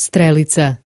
Strelica.